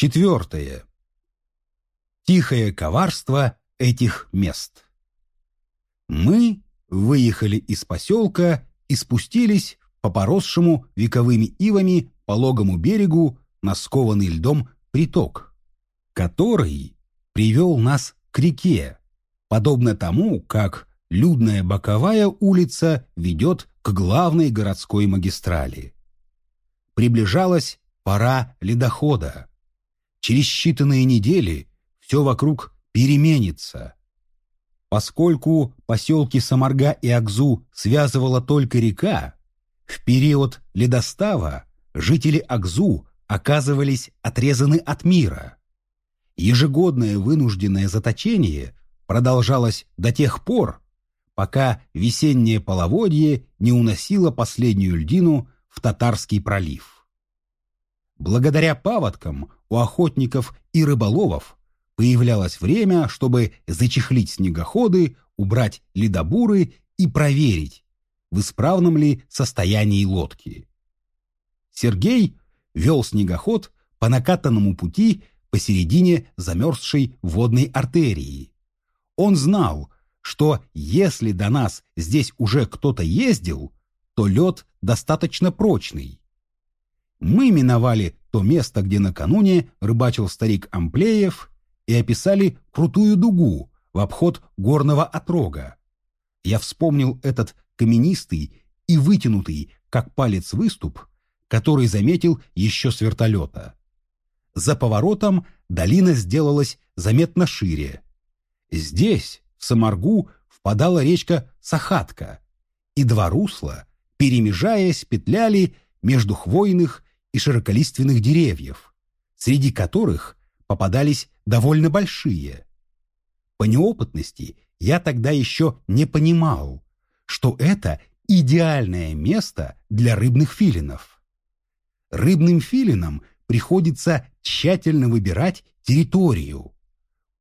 Четвертое. Тихое коварство этих мест. Мы выехали из поселка и спустились по поросшему вековыми ивами пологому берегу на скованный льдом приток, который привел нас к реке, подобно тому, как людная боковая улица ведет к главной городской магистрали. Приближалась пора ледохода. Через считанные недели все вокруг переменится. Поскольку поселки Самарга и Акзу связывала только река, в период ледостава жители Акзу оказывались отрезаны от мира. Ежегодное вынужденное заточение продолжалось до тех пор, пока весеннее половодье не уносило последнюю льдину в Татарский пролив. Благодаря паводкам у охотников и рыболовов появлялось время, чтобы зачехлить снегоходы, убрать ледобуры и проверить, в исправном ли состоянии лодки. Сергей вел снегоход по накатанному пути посередине замерзшей водной артерии. Он знал, что если до нас здесь уже кто-то ездил, то лед достаточно прочный. Мы миновали то место, где накануне рыбачил старик Амплеев, и описали крутую дугу в обход горного отрога. Я вспомнил этот каменистый и вытянутый, как палец выступ, который заметил еще с вертолета. За поворотом долина сделалась заметно шире. Здесь, в Самаргу, впадала речка Сахатка, и два русла, перемежаясь, петляли между хвойных и широколиственных деревьев, среди которых попадались довольно большие. По неопытности я тогда еще не понимал, что это идеальное место для рыбных филинов. Рыбным филинам приходится тщательно выбирать территорию.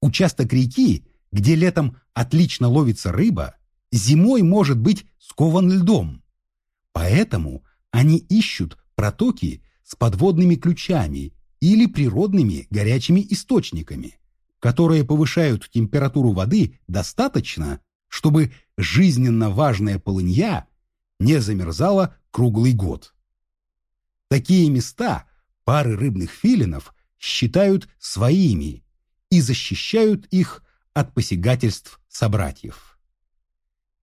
Участок реки, где летом отлично ловится рыба, зимой может быть скован льдом. Поэтому они ищут протоки с подводными ключами или природными горячими источниками, которые повышают температуру воды достаточно, чтобы жизненно важная полынья не замерзала круглый год. Такие места пары рыбных филинов считают своими и защищают их от посягательств собратьев.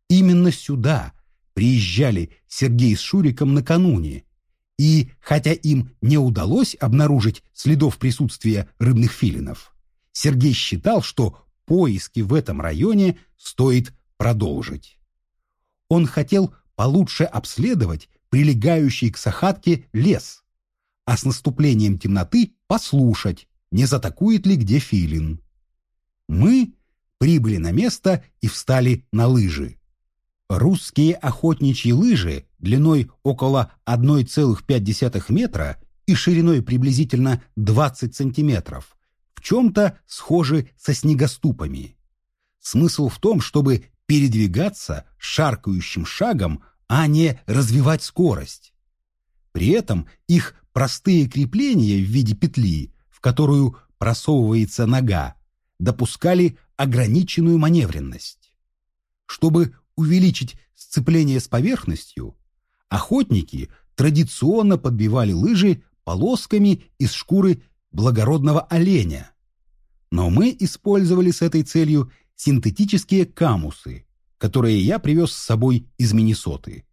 Именно сюда приезжали Сергей с Шуриком накануне, и хотя им не удалось обнаружить следов присутствия рыбных филинов, Сергей считал, что поиски в этом районе стоит продолжить. Он хотел получше обследовать прилегающий к Сахатке лес, а с наступлением темноты послушать, не затакует ли где филин. Мы прибыли на место и встали на лыжи. Русские охотничьи лыжи длиной около 1,5 метра и шириной приблизительно 20 сантиметров в чем-то схожи со снегоступами. Смысл в том, чтобы передвигаться шаркающим шагом, а не развивать скорость. При этом их простые крепления в виде петли, в которую просовывается нога, допускали ограниченную маневренность. Чтобы увеличить сцепление с поверхностью, охотники традиционно подбивали лыжи полосками из шкуры благородного оленя. Но мы использовали с этой целью синтетические камусы, которые я привез с собой из Миннесоты.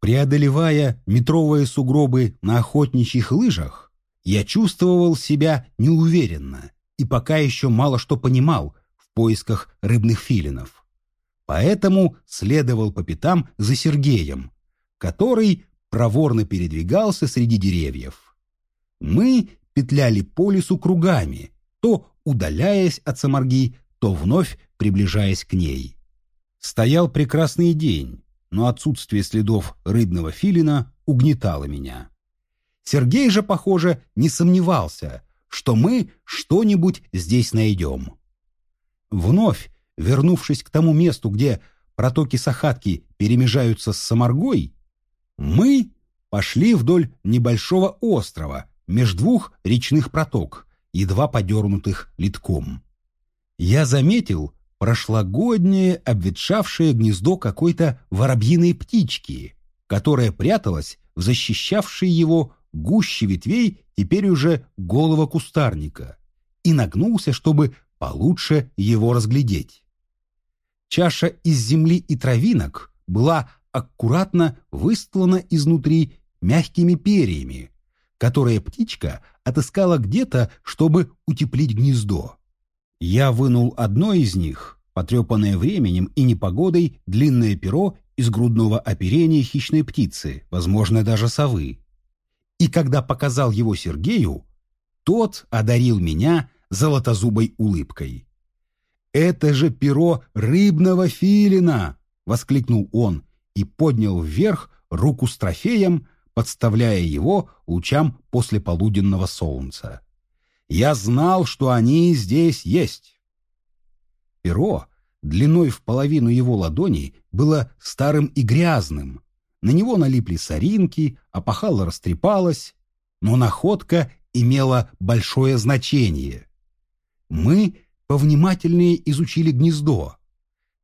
Преодолевая метровые сугробы на охотничьих лыжах, я чувствовал себя неуверенно и пока еще мало что понимал в поисках рыбных филинов. Поэтому следовал по пятам за Сергеем, который проворно передвигался среди деревьев. Мы петляли по лесу кругами, то удаляясь от Самарги, то вновь приближаясь к ней. Стоял прекрасный день, но отсутствие следов рыбного филина угнетало меня. Сергей же, похоже, не сомневался, что мы что-нибудь здесь найдем. Вновь вернувшись к тому месту, где протоки Сахатки перемежаются с Самаргой, мы пошли вдоль небольшого острова меж двух речных проток едва подернутых литком. Я заметил прошлогоднее обветшавшее гнездо какой-то воробьиной птички, которая пряталась в защищавшей его гуще ветвей теперь уже голого кустарника, и нагнулся, чтобы получше его разглядеть. Чаша из земли и травинок была аккуратно выстлана изнутри мягкими перьями, которые птичка отыскала где-то, чтобы утеплить гнездо. Я вынул одно из них, потрепанное временем и непогодой, длинное перо из грудного оперения хищной птицы, возможно, даже совы. И когда показал его Сергею, тот одарил меня золотозубой улыбкой. «Это же перо рыбного филина!» — воскликнул он и поднял вверх руку с трофеем, подставляя его лучам послеполуденного солнца. «Я знал, что они здесь есть!» Перо, длиной в половину его ладони, было старым и грязным. На него налипли соринки, опахало растрепалось, но находка имела большое значение. Мы повнимательнее изучили гнездо.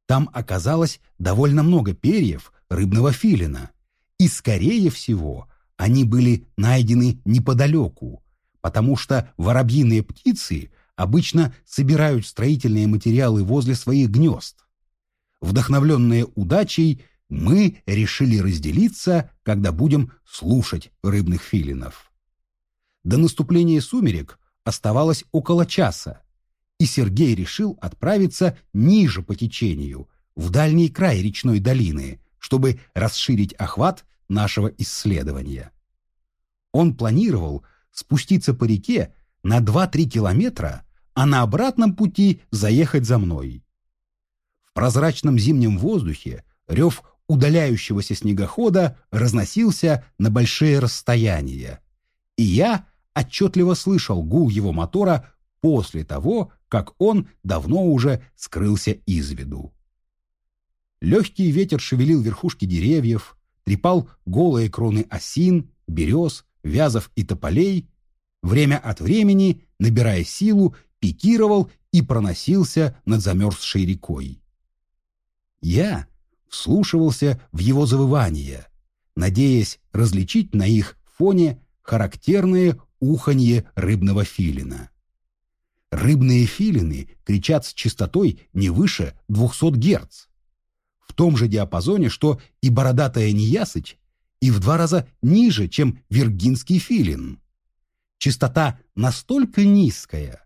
Там оказалось довольно много перьев рыбного филина, и, скорее всего, они были найдены неподалеку, потому что воробьиные птицы обычно собирают строительные материалы возле своих гнезд. Вдохновленные удачей, мы решили разделиться, когда будем слушать рыбных филинов. До наступления сумерек оставалось около часа, и Сергей решил отправиться ниже по течению, в дальний край речной долины, чтобы расширить охват нашего исследования. Он планировал спуститься по реке на 2-3 километра, а на обратном пути заехать за мной. В прозрачном зимнем воздухе рев удаляющегося снегохода разносился на большие расстояния, и я отчетливо слышал гул его мотора после того, как он давно уже скрылся из виду. Легкий ветер шевелил верхушки деревьев, трепал голые кроны осин, берез, вязов и тополей, время от времени, набирая силу, пикировал и проносился над замерзшей рекой. Я вслушивался в его завывания, надеясь различить на их фоне характерное уханье рыбного филина. Рыбные филины кричат с частотой не выше 200 Гц, в том же диапазоне, что и бородатая неясыть, и в два раза ниже, чем виргинский филин. Частота настолько низкая,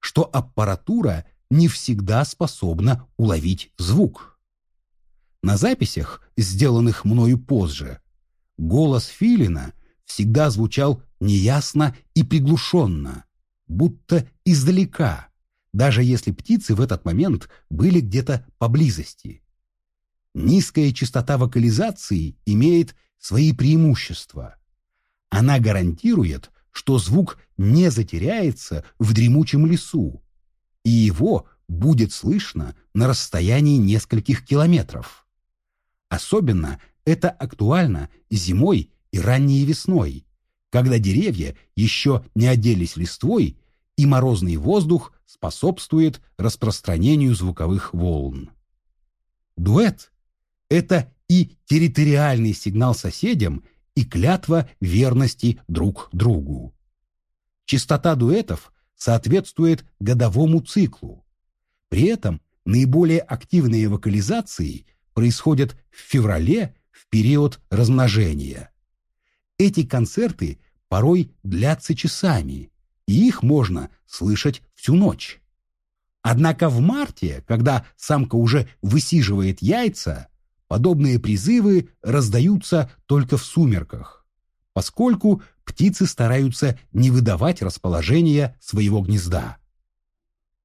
что аппаратура не всегда способна уловить звук. На записях, сделанных мною позже, голос филина всегда звучал неясно и приглушенно, будто издалека, даже если птицы в этот момент были где-то поблизости. Низкая частота вокализации имеет свои преимущества. Она гарантирует, что звук не затеряется в дремучем лесу, и его будет слышно на расстоянии нескольких километров. Особенно это актуально зимой и ранней весной, когда деревья еще не оделись листвой, и морозный воздух способствует распространению звуковых волн. Дуэт это и территориальный сигнал соседям, и клятва верности друг другу. Частота дуэтов соответствует годовому циклу. При этом наиболее активные вокализации происходят в феврале в период размножения. Эти концерты порой длятся часами, и их можно слышать всю ночь. Однако в марте, когда самка уже высиживает яйца, подобные призывы раздаются только в сумерках, поскольку птицы стараются не выдавать расположение своего гнезда.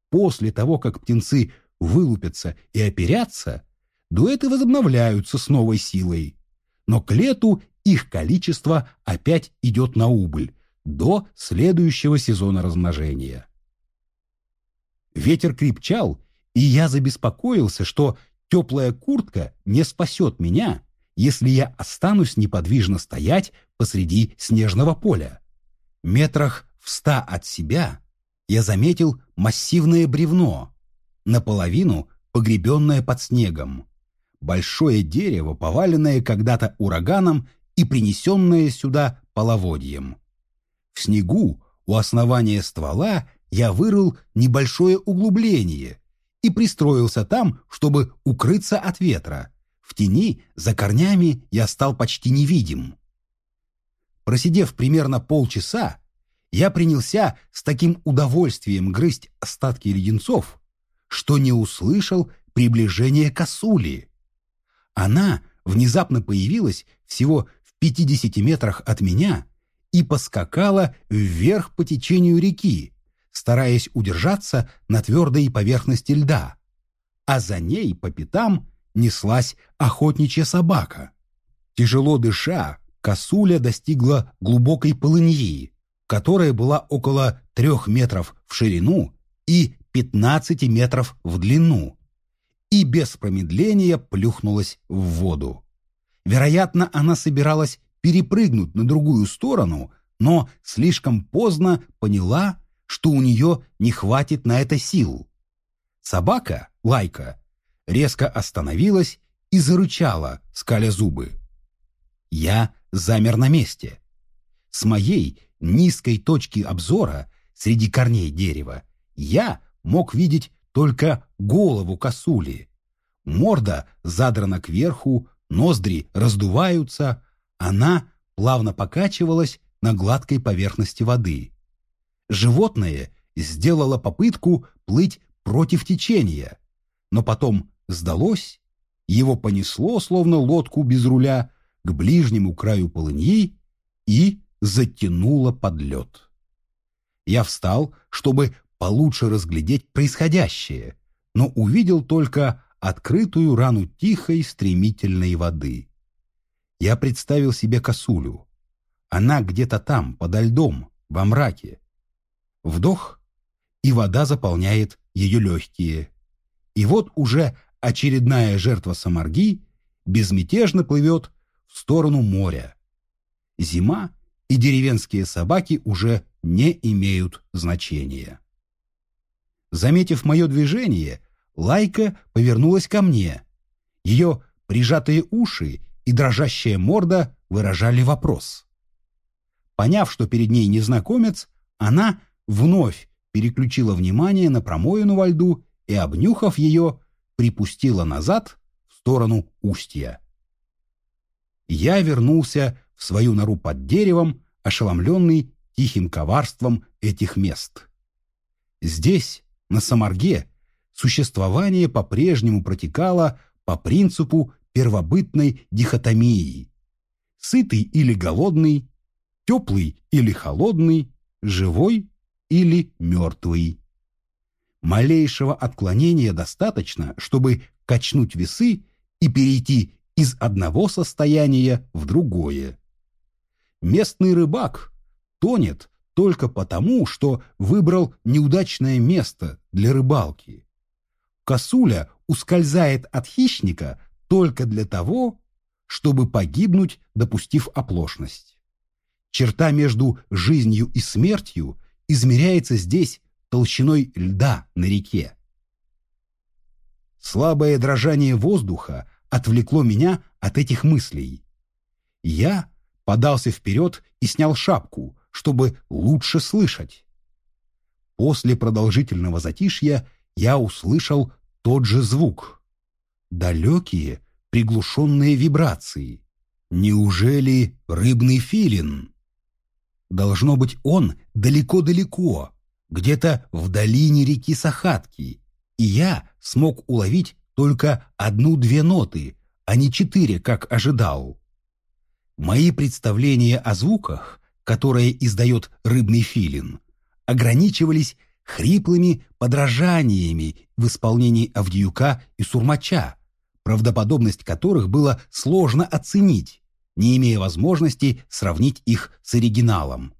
После того, как птенцы вылупятся и оперятся, дуэты возобновляются с новой силой, но к лету их количество опять идет на убыль до следующего сезона размножения. Ветер крепчал, и я забеспокоился, что Теплая куртка не спасет меня, если я останусь неподвижно стоять посреди снежного поля. Метрах в ста от себя я заметил массивное бревно, наполовину погребенное под снегом. Большое дерево, поваленное когда-то ураганом и принесенное сюда половодьем. В снегу у основания ствола я вырыл небольшое углубление и пристроился там, чтобы укрыться от ветра. В тени, за корнями, я стал почти невидим. Просидев примерно полчаса, я принялся с таким удовольствием грызть остатки леденцов, что не услышал приближения косули. Она внезапно появилась всего в 50 метрах от меня и поскакала вверх по течению реки, стараясь удержаться на твердой поверхности льда, а за ней по пятам неслась охотничья собака. Тяжело дыша, косуля достигла глубокой полыньи, которая была около трех метров в ширину и 15 метров в длину, и без промедления плюхнулась в воду. Вероятно, она собиралась перепрыгнуть на другую сторону, но слишком поздно поняла, что у нее не хватит на это сил. Собака, Лайка, резко остановилась и зарычала, скаля зубы. Я замер на месте. С моей низкой точки обзора среди корней дерева я мог видеть только голову косули. Морда задрана кверху, ноздри раздуваются, она плавно покачивалась на гладкой поверхности воды. Животное сделало попытку плыть против течения, но потом сдалось, его понесло, словно лодку без руля, к ближнему краю полыньи и затянуло под лед. Я встал, чтобы получше разглядеть происходящее, но увидел только открытую рану тихой стремительной воды. Я представил себе косулю. Она где-то там, подо льдом, во мраке, Вдох, и вода заполняет ее легкие. И вот уже очередная жертва самарги безмятежно плывет в сторону моря. Зима и деревенские собаки уже не имеют значения. Заметив мое движение, Лайка повернулась ко мне. Ее прижатые уши и дрожащая морда выражали вопрос. Поняв, что перед ней незнакомец, она вновь переключила внимание на промоину во льду и, обнюхав ее, припустила назад в сторону устья. Я вернулся в свою нору под деревом, ошеломленный тихим коварством этих мест. Здесь, на Самарге, существование по-прежнему протекало по принципу первобытной дихотомии. Сытый или голодный, теплый или холодный, живой или мертвый. Малейшего отклонения достаточно, чтобы качнуть весы и перейти из одного состояния в другое. Местный рыбак тонет только потому, что выбрал неудачное место для рыбалки. Косуля ускользает от хищника только для того, чтобы погибнуть, допустив оплошность. Черта между жизнью и смертью измеряется здесь толщиной льда на реке. Слабое дрожание воздуха отвлекло меня от этих мыслей. Я подался вперед и снял шапку, чтобы лучше слышать. После продолжительного затишья я услышал тот же звук. Далекие, приглушенные вибрации. Неужели рыбный филин? Должно быть, он далеко-далеко, где-то в долине реки Сахатки, и я смог уловить только одну-две ноты, а не четыре, как ожидал. Мои представления о звуках, которые издает рыбный филин, ограничивались хриплыми подражаниями в исполнении Авдиюка и Сурмача, правдоподобность которых было сложно оценить, не имея возможности сравнить их с оригиналом.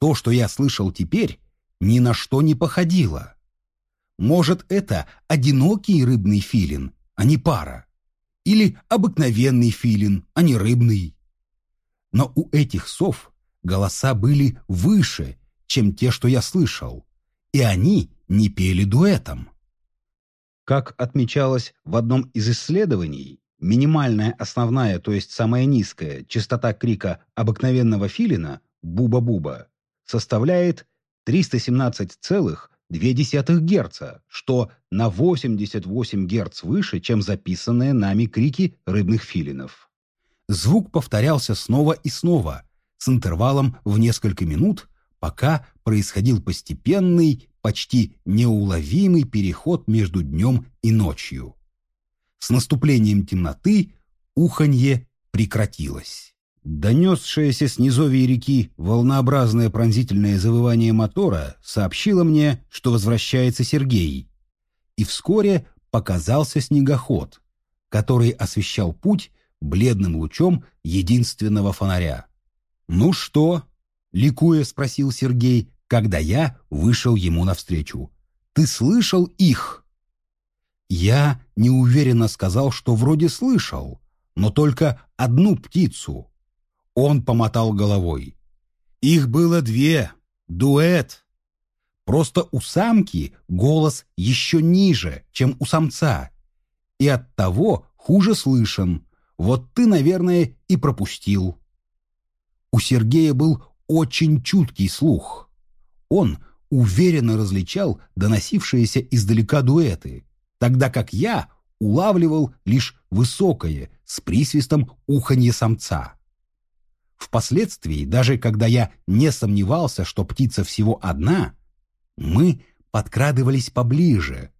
То, что я слышал теперь, ни на что не походило. Может, это одинокий рыбный филин, а не пара. Или обыкновенный филин, а не рыбный. Но у этих сов голоса были выше, чем те, что я слышал, и они не пели дуэтом. Как отмечалось в одном из исследований, минимальная основная, то есть самая низкая, частота крика обыкновенного филина «буба-буба» составляет 317,2 Гц, что на 88 Гц выше, чем записанные нами крики рыбных филинов. Звук повторялся снова и снова, с интервалом в несколько минут, пока происходил постепенный, почти неуловимый переход между днем и ночью. С наступлением темноты уханье прекратилось. Донесшееся с низовья реки волнообразное пронзительное завывание мотора сообщило мне, что возвращается Сергей. И вскоре показался снегоход, который освещал путь бледным лучом единственного фонаря. «Ну что?» — ликуя спросил Сергей, когда я вышел ему навстречу. «Ты слышал их?» Я неуверенно сказал, что вроде слышал, но только одну птицу. Он помотал головой. Их было две. Дуэт. Просто у самки голос еще ниже, чем у самца. И оттого хуже слышен. Вот ты, наверное, и пропустил. У Сергея был очень чуткий слух. Он уверенно различал доносившиеся издалека дуэты, тогда как я улавливал лишь высокое, с присвистом уханье самца. Впоследствии, даже когда я не сомневался, что птица всего одна, мы подкрадывались поближе,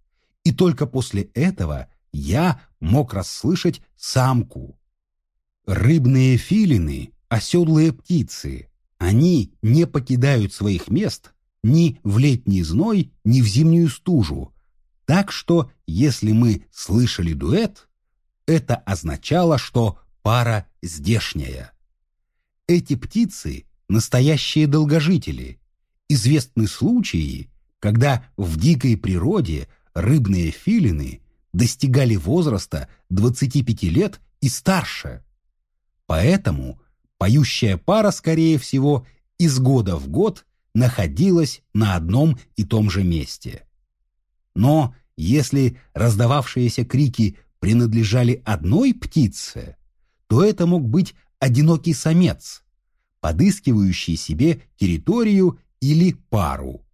и только после этого я мог расслышать самку. Рыбные филины — оседлые птицы. Они не покидают своих мест ни в летний зной, ни в зимнюю стужу. Так что, если мы слышали дуэт, это означало, что пара здешняя. Эти птицы – настоящие долгожители. Известны случаи, когда в дикой природе рыбные филины достигали возраста 25 лет и старше. Поэтому поющая пара, скорее всего, из года в год находилась на одном и том же месте. Но если раздававшиеся крики принадлежали одной птице, то это мог быть одинокий самец, подыскивающий себе территорию или пару.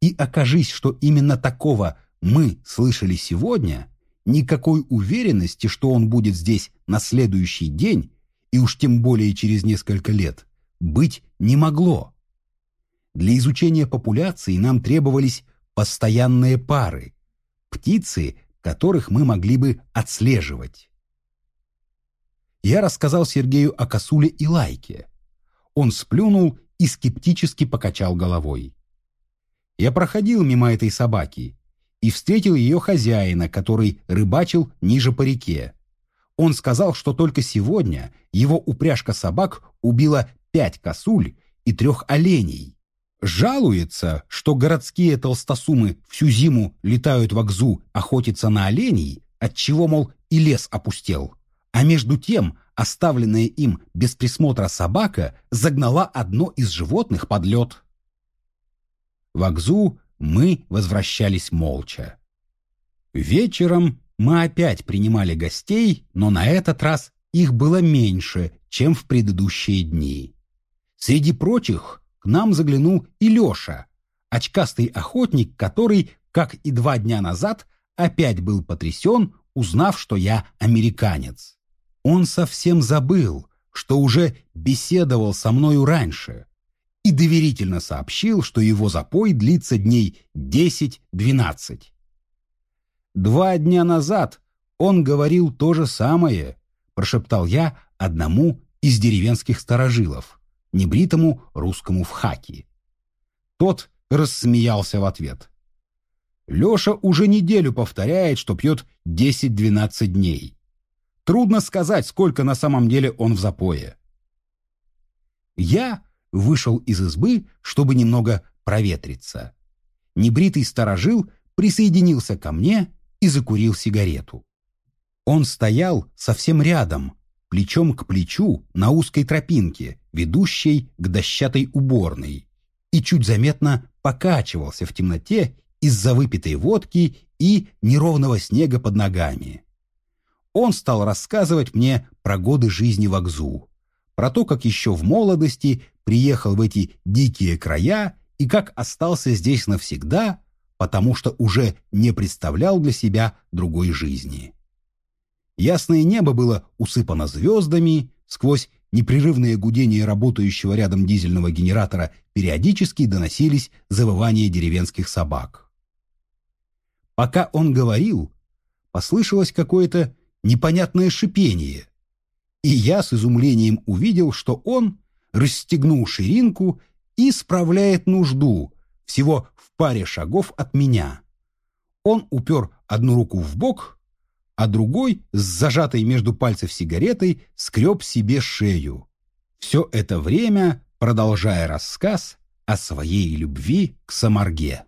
И окажись, что именно такого мы слышали сегодня, никакой уверенности, что он будет здесь на следующий день, и уж тем более через несколько лет, быть не могло. Для изучения популяции нам требовались постоянные пары, птицы, которых мы могли бы отслеживать я рассказал Сергею о косуле и лайке. Он сплюнул и скептически покачал головой. Я проходил мимо этой собаки и встретил ее хозяина, который рыбачил ниже по реке. Он сказал, что только сегодня его упряжка собак убила пять косуль и трех оленей. Жалуется, что городские толстосумы всю зиму летают в Акзу охотиться на оленей, отчего, мол, и лес опустел. А между тем оставленная им без присмотра собака загнала одно из животных под лед. В Акзу мы возвращались молча. Вечером мы опять принимали гостей, но на этот раз их было меньше, чем в предыдущие дни. Среди прочих к нам заглянул и Леша, очкастый охотник, который, как и два дня назад, опять был потрясен, узнав, что я американец. Он совсем забыл, что уже беседовал со мною раньше, и доверительно сообщил, что его запой длится дней 10-12. «Два дня назад он говорил то же самое», — прошептал я одному из деревенских старожилов, небритому русскому в хаке. Тот рассмеялся в ответ. Леша уже неделю повторяет, что пьет 10-12 дней. Трудно сказать, сколько на самом деле он в запое. Я вышел из избы, чтобы немного проветриться. Небритый сторожил присоединился ко мне и закурил сигарету. Он стоял совсем рядом, плечом к плечу на узкой тропинке, ведущей к дощатой уборной, и чуть заметно покачивался в темноте из-за выпитой водки и неровного снега под ногами. Он стал рассказывать мне про годы жизни в Акзу, про то, как еще в молодости приехал в эти дикие края и как остался здесь навсегда, потому что уже не представлял для себя другой жизни. Ясное небо было усыпано звездами, сквозь непрерывное гудение работающего рядом дизельного генератора периодически доносились завывания деревенских собак. Пока он говорил, послышалось какое-то непонятное шипение, и я с изумлением увидел, что он расстегнул ширинку справляет нужду всего в паре шагов от меня. Он упер одну руку в бок, а другой, с зажатой между пальцев сигаретой, скреб себе шею. Все это время продолжая рассказ о своей любви к Самарге.